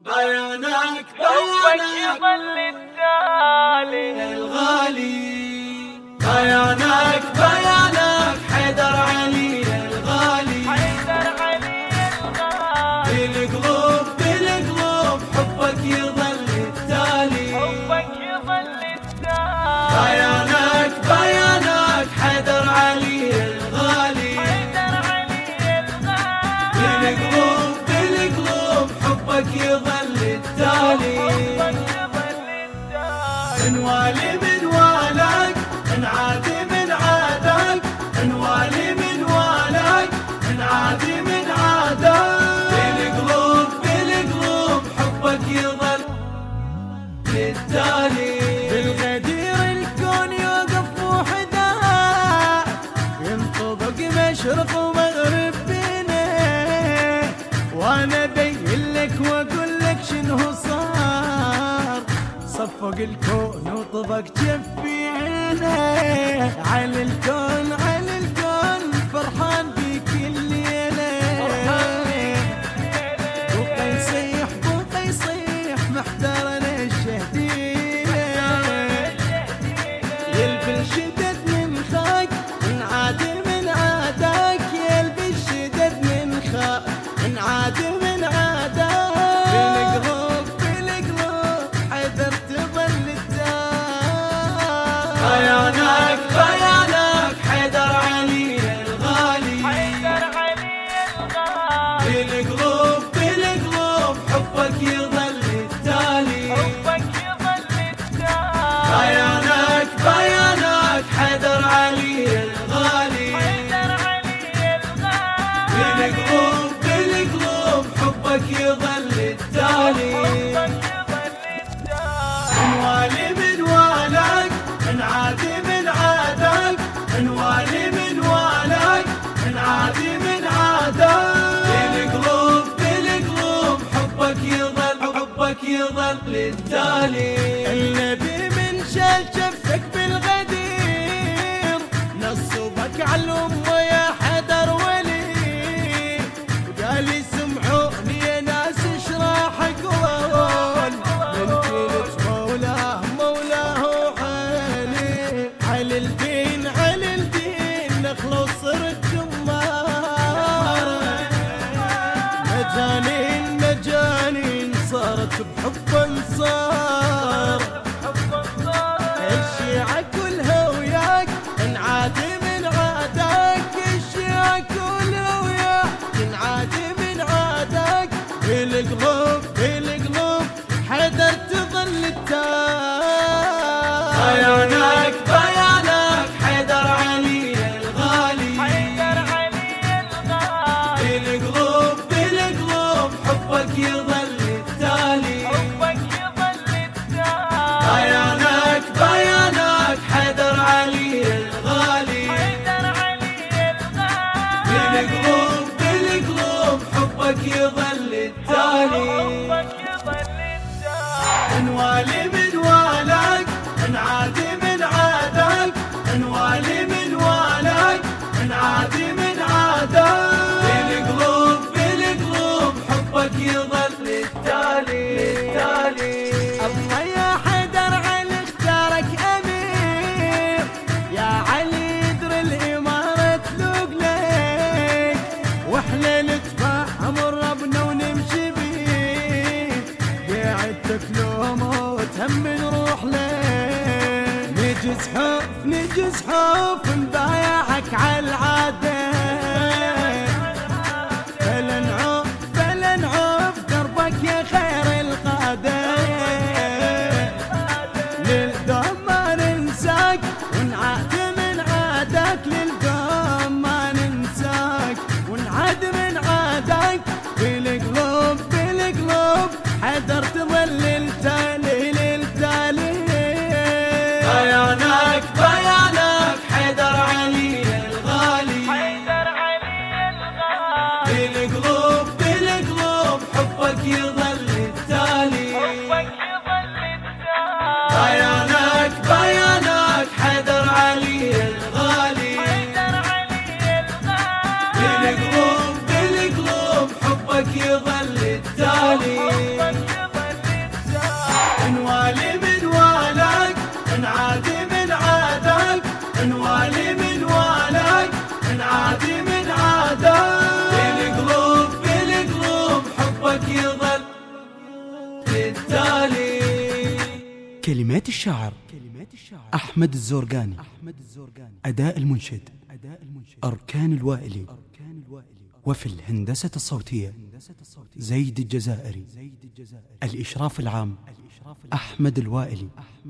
بيانك بيانك. التالي الغالي. صفق الكون وطبق جفي عيني على الكون على الكون فرحان بكل خيالك خيالك حيدر علي الغالي. حيدر علي الغالي. بالقلوب بالقلوب حبك يظل التالي. حبك يظل التالي. خيانك خيانك حيدر علي الغالي. حيدر علي الغالي. بالقلوب بالقلوب حبك يظل التالي. حبك يظل التالي. يومك يظل للتالي النبي من شال شفتك بالغدير نصبك على الأمة التالي انوالي من والك انعادي من عادك. انوالي من والك انعادي من عدتك لو موت هم نروح ليه نجز حف نجز حف مبايعك على العادة. للدم ما ننساك ونعاد من عادك للبيت تقدر تظل كلمات الشاعر أحمد الزورقاني أداء المنشد أركان الوائلي وفي الهندسة الصوتية زيد الجزائري الإشراف العام أحمد الوائلي.